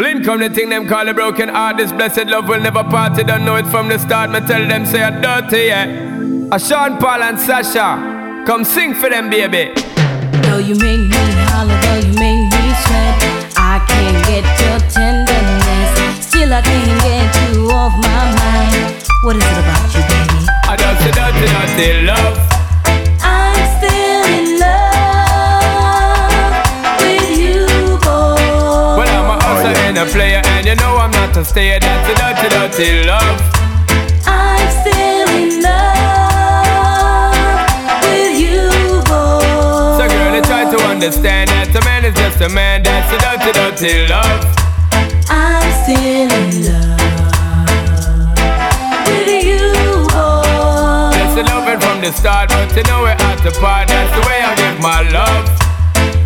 Well, in come the thing them call a broken heart. This blessed love will never part. You don't know it from the start. Me tell them say I'm dirty, yeah. A Sean Paul and Sasha, come sing for them, baby. Though you make me holler, though you make me sweat, I can't get your tenderness. Still, I can't get you off my mind. What is it about you, baby? I just a dirty, dirty love. Know I'm not a a dirty, dirty love. I'm still in love with you, boy. So, girl, I try to understand that a man is just a man. That's a dirty, dirty love. I'm still in love with you, boy. That's the loving from the start, but you know we're at the part. That's the way I give my love.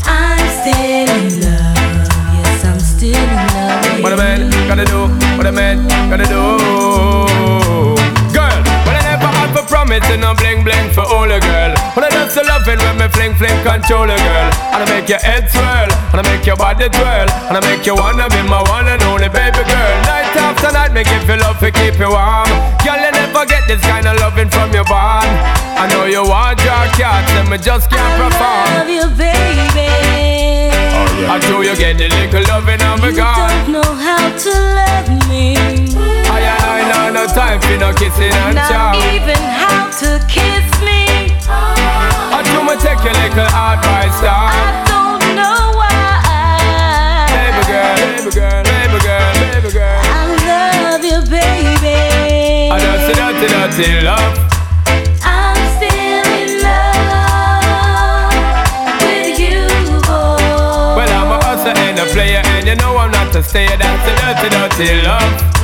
I'm still in love. Yes, I'm still in love. What a man gotta do, what a man gotta do. Girl, well I never had for promise and no bling bling for all a girl. But I just love it when me fling fling control a girl. And I make your head swirl, and I make your body twirl, and I make you wanna be my one and only baby girl. Night after night, make you love to keep you warm. Girl, you never get this kind of loving from your bond. I know you want your cat, and me just can't perform. I love you, baby. Oh, I know you get the time for no kissing and Not chow. even how to kiss me. I do me take your little advice I don't know why. Baby girl, baby girl, baby girl, baby girl. I love you, baby. I a dirty, dirty love. I'm still in love with you, boy. Well, I'm a hustler and a player, and you know I'm not a stayer. That's a dirty, dirty love.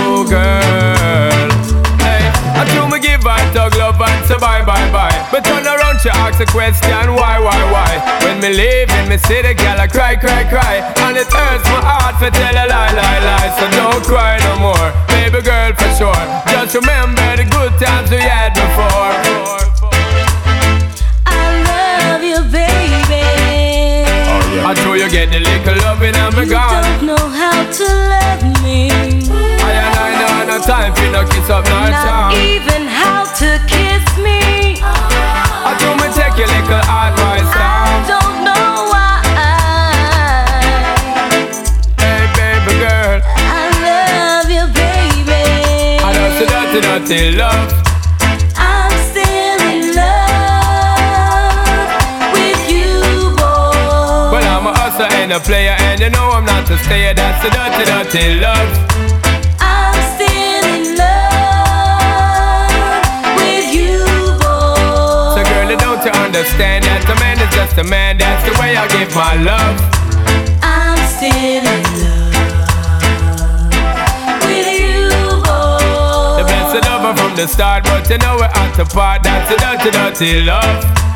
love and say bye, bye, bye. But turn around, she ask a question, why, why, why? When me leave in me see the girl, I cry, cry, cry. And it hurts my heart to tell a lie, lie, lie. So don't cry no more, baby girl, for sure. Just remember the good times we had before. I love you, baby. Oh, I know you get the little loving and me You don't know how to love me. I and I no time for no kiss up, no Not charm. even how to dirty, dirty love. I'm still in love with you, boy. Well I'm a hustler and a player, and you know I'm not a stayer. That's the dirty, dirty love. I'm still in love with you, boy. So girl, don't you understand that a man is just a man? That's the way I give my love. I'm still in love the start, but you know we're at the part. That's the dirty, dirty love.